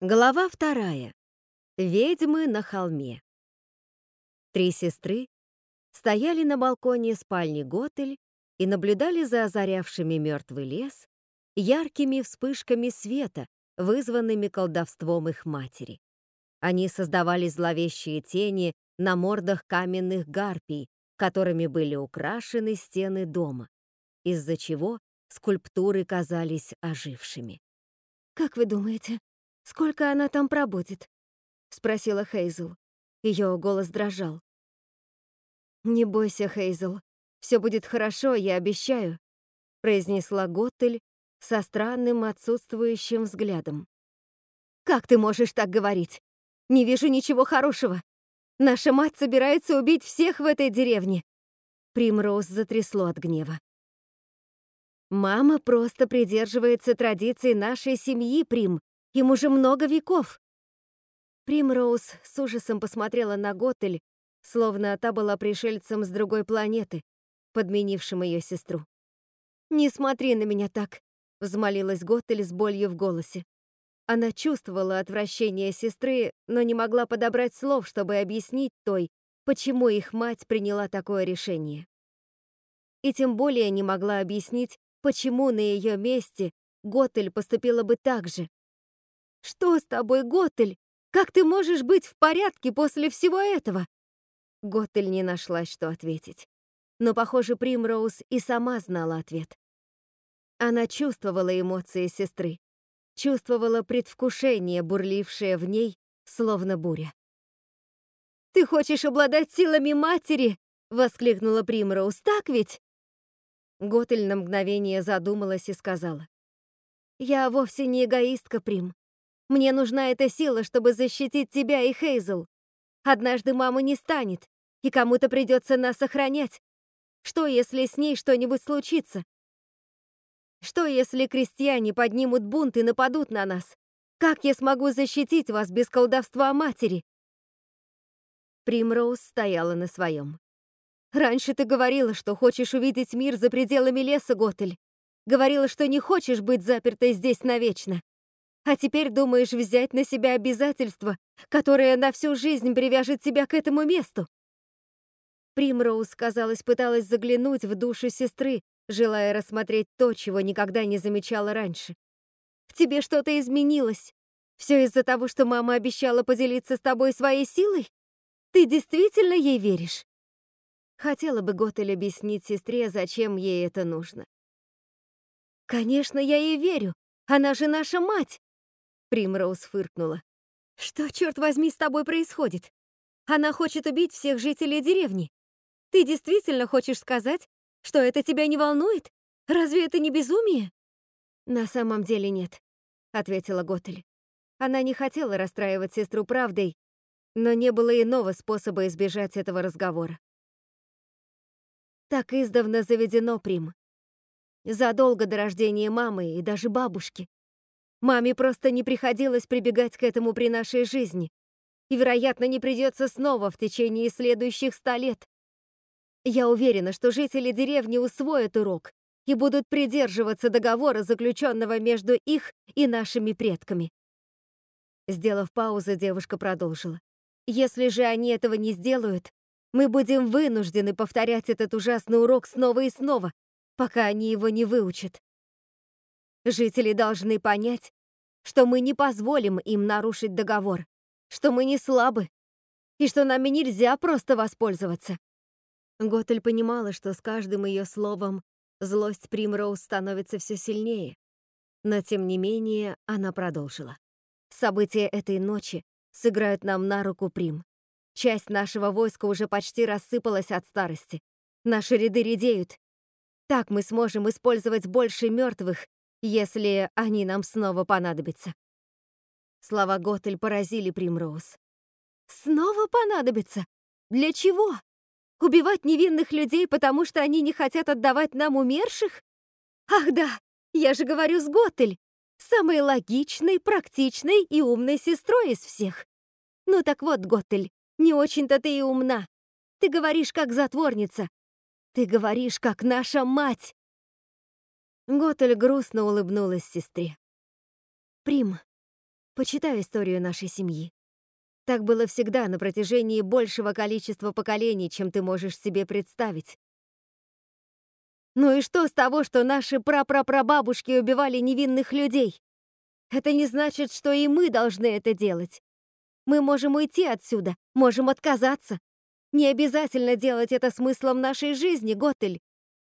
Глава вторая. Ведьмы на холме. Три сестры стояли на балконе спальни Готель и наблюдали за озарявшими мертвый лес яркими вспышками света, вызванными колдовством их матери. Они создавали зловещие тени на мордах каменных гарпий, которыми были украшены стены дома, из-за чего скульптуры казались ожившими. «Как вы думаете, «Сколько она там пробудет?» — спросила Хейзел. Ее голос дрожал. «Не бойся, Хейзел. Все будет хорошо, я обещаю», — произнесла Готтель со странным отсутствующим взглядом. «Как ты можешь так говорить? Не вижу ничего хорошего. Наша мать собирается убить всех в этой деревне». Примроуз затрясло от гнева. «Мама просто придерживается традиций нашей семьи, Прим», им уже много веков. Примроуз с ужасом посмотрела на Готель, словно та была пришельцем с другой планеты, подменившим ее сестру. «Не смотри на меня так», — взмолилась Готель с болью в голосе. Она чувствовала отвращение сестры, но не могла подобрать слов, чтобы объяснить той, почему их мать приняла такое решение. И тем более не могла объяснить, почему на ее месте Готель поступила бы так же, что с тобой, Готель? Как ты можешь быть в порядке после всего этого?» Готель не нашлась, что ответить. Но, похоже, Примроуз и сама знала ответ. Она чувствовала эмоции сестры, чувствовала предвкушение, бурлившее в ней, словно буря. «Ты хочешь обладать силами матери?» — воскликнула Примроуз. «Так ведь?» Готель на мгновение задумалась и сказала. «Я вовсе не эгоистка, Прим. Мне нужна эта сила, чтобы защитить тебя и Хейзел. Однажды мама не станет, и кому-то придется нас охранять. Что, если с ней что-нибудь случится? Что, если крестьяне поднимут бунт и нападут на нас? Как я смогу защитить вас без колдовства матери?» Примроуз стояла на своем. «Раньше ты говорила, что хочешь увидеть мир за пределами леса, Готель. Говорила, что не хочешь быть запертой здесь навечно. А теперь думаешь взять на себя обязательство, которое на всю жизнь привяжет тебя к этому месту?» Примроуз, казалось, пыталась заглянуть в душу сестры, желая рассмотреть то, чего никогда не замечала раньше. «В тебе что-то изменилось. Все из-за того, что мама обещала поделиться с тобой своей силой? Ты действительно ей веришь?» Хотела бы Готель объяснить сестре, зачем ей это нужно. «Конечно, я ей верю. Она же наша мать. Примроуз фыркнула. «Что, черт возьми, с тобой происходит? Она хочет убить всех жителей деревни. Ты действительно хочешь сказать, что это тебя не волнует? Разве это не безумие?» «На самом деле нет», — ответила Готель. Она не хотела расстраивать сестру правдой, но не было иного способа избежать этого разговора. Так издавна заведено, Прим. Задолго до рождения мамы и даже бабушки. Маме просто не приходилось прибегать к этому при нашей жизни. И, вероятно, не придется снова в течение следующих ста лет. Я уверена, что жители деревни усвоят урок и будут придерживаться договора, заключенного между их и нашими предками. Сделав паузу, девушка продолжила. Если же они этого не сделают, мы будем вынуждены повторять этот ужасный урок снова и снова, пока они его не выучат. Жители должны понять, что мы не позволим им нарушить договор, что мы не слабы, и что нами нельзя просто воспользоваться. Готель понимала, что с каждым ее словом злость Примроуз становится все сильнее, но тем не менее она продолжила. События этой ночи сыграют нам на руку Прим. Часть нашего войска уже почти рассыпалась от старости. Наши ряды редеют. Так мы сможем использовать больше мертвых если они нам снова понадобятся. Слова Готель поразили Примроуз. «Снова понадобится? Для чего? Убивать невинных людей, потому что они не хотят отдавать нам умерших? Ах да, я же говорю с Готель, самой логичной, практичной и умной сестрой из всех. Ну так вот, Готель, не очень-то ты и умна. Ты говоришь как затворница. Ты говоришь как наша мать. Готель грустно улыбнулась сестре. «Прим, Почитай историю нашей семьи. Так было всегда на протяжении большего количества поколений, чем ты можешь себе представить. Ну и что с того, что наши прапрапрабабушки убивали невинных людей? Это не значит, что и мы должны это делать. Мы можем уйти отсюда, можем отказаться. Не обязательно делать это смыслом нашей жизни, Готель.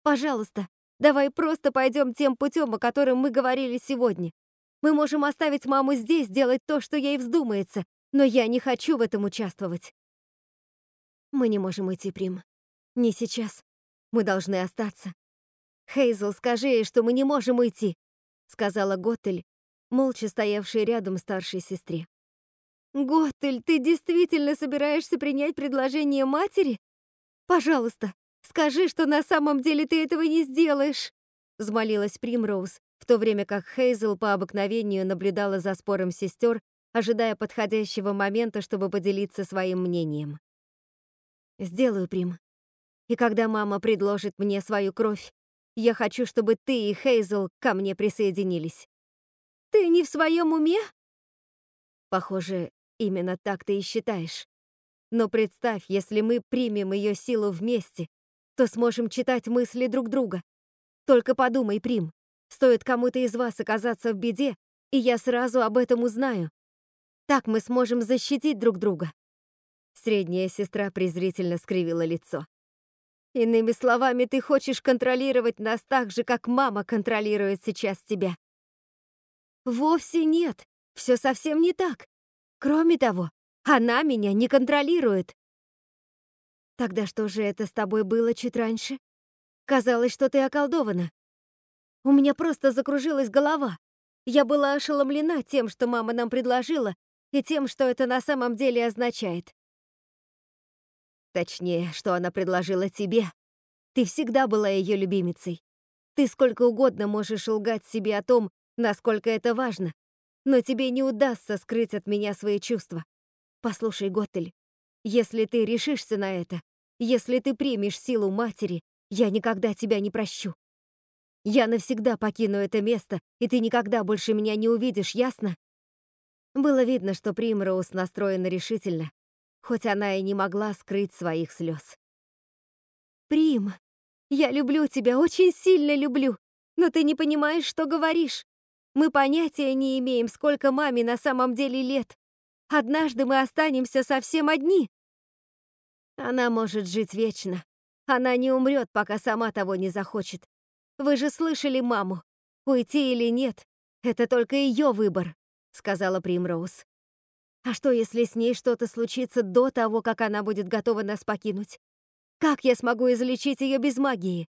Пожалуйста, давай просто пойдем тем путем, о котором мы говорили сегодня. Мы можем оставить маму здесь, делать то, что ей вздумается, но я не хочу в этом участвовать. Мы не можем уйти, Прим. Не сейчас. Мы должны остаться. Хейзел, скажи ей, что мы не можем уйти, сказала Готель, молча стоявшей рядом старшей сестре. Готель, ты действительно собираешься принять предложение матери? Пожалуйста, скажи, что на самом деле ты этого не сделаешь, взмолилась Примроуз, в то время как Хейзел по обыкновению наблюдала за спором сестер, ожидая подходящего момента, чтобы поделиться своим мнением. «Сделаю, Прим. И когда мама предложит мне свою кровь, я хочу, чтобы ты и Хейзел ко мне присоединились. Ты не в своем уме? Похоже, именно так ты и считаешь. Но представь, если мы примем ее силу вместе, то сможем читать мысли друг друга. Только подумай, Прим, стоит кому-то из вас оказаться в беде, и я сразу об этом узнаю. Так мы сможем защитить друг друга. Средняя сестра презрительно скривила лицо. Иными словами, ты хочешь контролировать нас так же, как мама контролирует сейчас тебя. Вовсе нет. Все совсем не так. Кроме того, она меня не контролирует. Тогда что же это с тобой было чуть раньше? Казалось, что ты околдована. У меня просто закружилась голова. Я была ошеломлена тем, что мама нам предложила, и тем, что это на самом деле означает. Точнее, что она предложила тебе. Ты всегда была ее любимицей. Ты сколько угодно можешь лгать себе о том, насколько это важно, но тебе не удастся скрыть от меня свои чувства. Послушай, Готтель, если ты решишься на это, если ты примешь силу матери, я никогда тебя не прощу. Я навсегда покину это место, и ты никогда больше меня не увидишь, ясно? Было видно, что Примроуз настроена решительно, хоть она и не могла скрыть своих слез. «Прим, я люблю тебя, очень сильно люблю, но ты не понимаешь, что говоришь. Мы понятия не имеем, сколько маме на самом деле лет. Однажды мы останемся совсем одни. Она может жить вечно. Она не умрет, пока сама того не захочет. Вы же слышали маму. Уйти или нет — это только ее выбор», — сказала Примроуз. А что, если с ней что-то случится до того, как она будет готова нас покинуть? Как я смогу излечить ее без магии?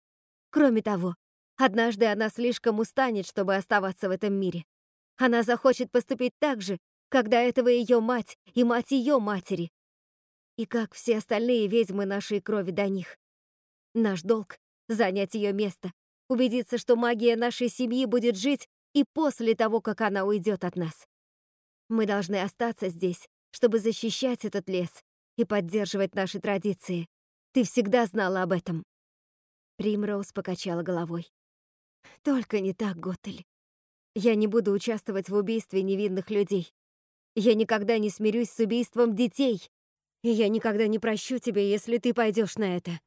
Кроме того, однажды она слишком устанет, чтобы оставаться в этом мире. Она захочет поступить так же, когда этого ее мать и мать ее матери. И как все остальные ведьмы нашей крови до них. Наш долг — занять ее место, убедиться, что магия нашей семьи будет жить и после того, как она уйдет от нас. Мы должны остаться здесь, чтобы защищать этот лес и поддерживать наши традиции. Ты всегда знала об этом. Примроуз покачала головой. Только не так, Готель. Я не буду участвовать в убийстве невинных людей. Я никогда не смирюсь с убийством детей. И я никогда не прощу тебя, если ты пойдешь на это.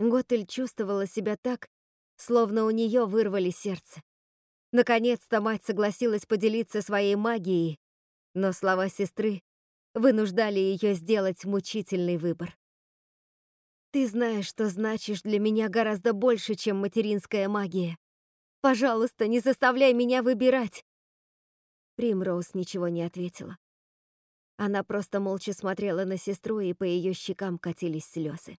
Готель чувствовала себя так, словно у нее вырвали сердце. Наконец-то мать согласилась поделиться своей магией, но слова сестры вынуждали ее сделать мучительный выбор. «Ты знаешь, что значишь для меня гораздо больше, чем материнская магия. Пожалуйста, не заставляй меня выбирать!» Примроуз ничего не ответила. Она просто молча смотрела на сестру, и по ее щекам катились слезы.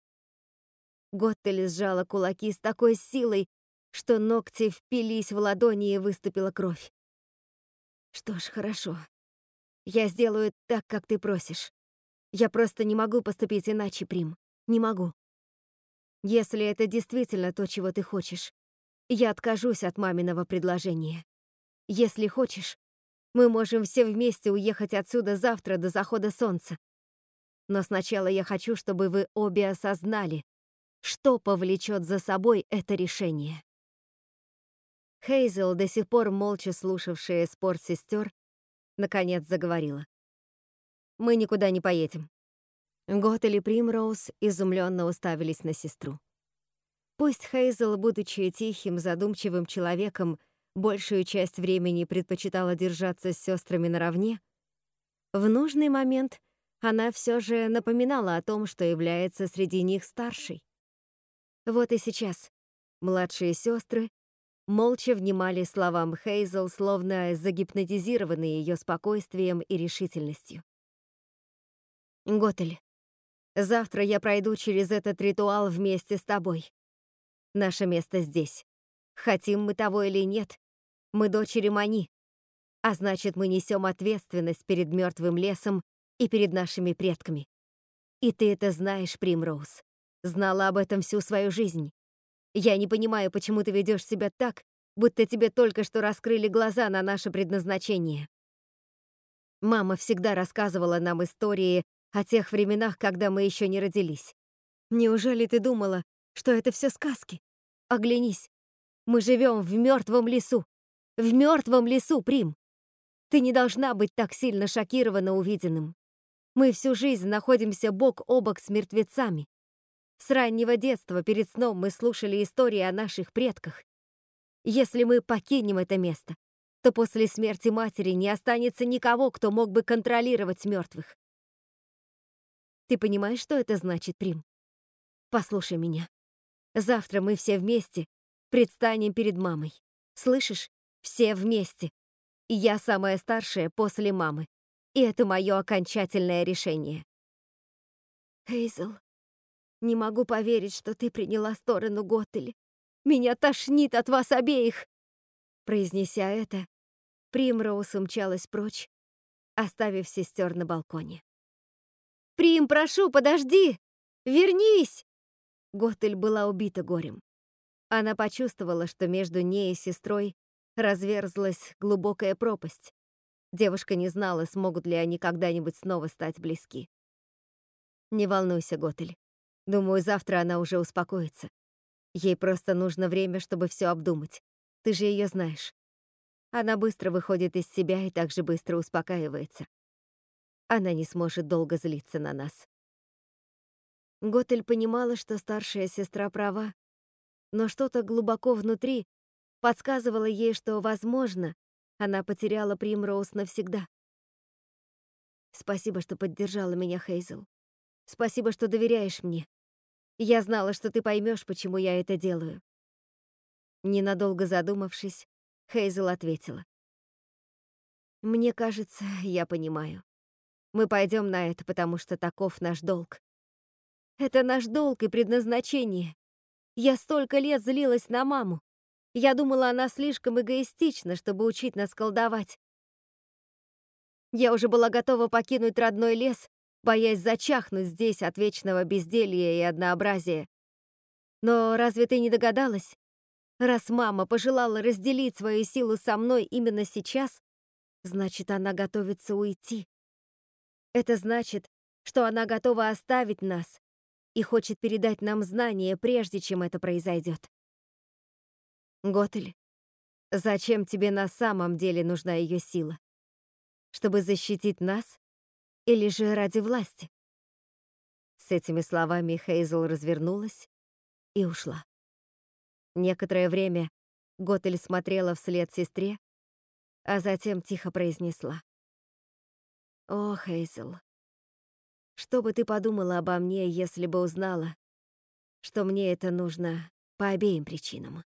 Готтель сжала кулаки с такой силой, что ногти впились в ладони и выступила кровь. «Что ж, хорошо. Я сделаю так, как ты просишь. Я просто не могу поступить иначе, Прим. Не могу. Если это действительно то, чего ты хочешь, я откажусь от маминого предложения. Если хочешь, мы можем все вместе уехать отсюда завтра до захода солнца. Но сначала я хочу, чтобы вы обе осознали, что повлечет за собой это решение. Хейзел, до сих пор молча слушавшая спор сестер, наконец заговорила. Мы никуда не поедем. Готель и Примроуз изумленно уставились на сестру. Пусть Хейзел, будучи тихим, задумчивым человеком, большую часть времени предпочитала держаться с сестрами наравне, в нужный момент она все же напоминала о том, что является среди них старшей. Вот и сейчас младшие сестры молча внимали словам Хейзел, словно загипнотизированные ее спокойствием и решительностью. «Готель, завтра я пройду через этот ритуал вместе с тобой. Наше место здесь. Хотим мы того или нет, мы дочери Мани, а значит, мы несем ответственность перед мертвым лесом и перед нашими предками. И ты это знаешь, Примроуз. Знала об этом всю свою жизнь. Я не понимаю, почему ты ведешь себя так, будто тебе только что раскрыли глаза на наше предназначение. Мама всегда рассказывала нам истории о тех временах, когда мы еще не родились. Неужели ты думала, что это все сказки? Оглянись. Мы живем в мертвом лесу. В мертвом лесу, Прим. Ты не должна быть так сильно шокирована увиденным. Мы всю жизнь находимся бок о бок с мертвецами. С раннего детства перед сном мы слушали истории о наших предках. Если мы покинем это место, то после смерти матери не останется никого, кто мог бы контролировать мертвых. Ты понимаешь, что это значит, Прим? Послушай меня. Завтра мы все вместе предстанем перед мамой. Слышишь? Все вместе. Я самая старшая после мамы. И это мое окончательное решение. Хейзел, не могу поверить, что ты приняла сторону Готтель. Меня тошнит от вас обеих!» Произнеся это, Примроуз умчалась прочь, оставив сестер на балконе. «Прим, прошу, подожди! Вернись!» Готтель была убита горем. Она почувствовала, что между ней и сестрой разверзлась глубокая пропасть. Девушка не знала, смогут ли они когда-нибудь снова стать близки. «Не волнуйся, Готель. Думаю, завтра она уже успокоится. Ей просто нужно время, чтобы все обдумать. Ты же ее знаешь. Она быстро выходит из себя и также быстро успокаивается. Она не сможет долго злиться на нас. Готель понимала, что старшая сестра права, но что-то глубоко внутри подсказывало ей, что, возможно, она потеряла Примроуз навсегда. Спасибо, что поддержала меня, Хейзел. Спасибо, что доверяешь мне. Я знала, что ты поймешь, почему я это делаю. Ненадолго задумавшись, Хейзел ответила. Мне кажется, я понимаю. Мы пойдем на это, потому что таков наш долг. Это наш долг и предназначение. Я столько лет злилась на маму. Я думала, она слишком эгоистична, чтобы учить нас колдовать. Я уже была готова покинуть родной лес боясь зачахнуть здесь от вечного безделья и однообразия. Но разве ты не догадалась? Раз мама пожелала разделить свою силу со мной именно сейчас, значит, она готовится уйти. Это значит, что она готова оставить нас и хочет передать нам знания, прежде чем это произойдет. Готель, зачем тебе на самом деле нужна ее сила? Чтобы защитить нас или же ради власти? С этими словами Хейзел развернулась и ушла. Некоторое время Готель смотрела вслед сестре, а затем тихо произнесла. «О, Хейзел, что бы ты подумала обо мне, если бы узнала, что мне это нужно по обеим причинам?»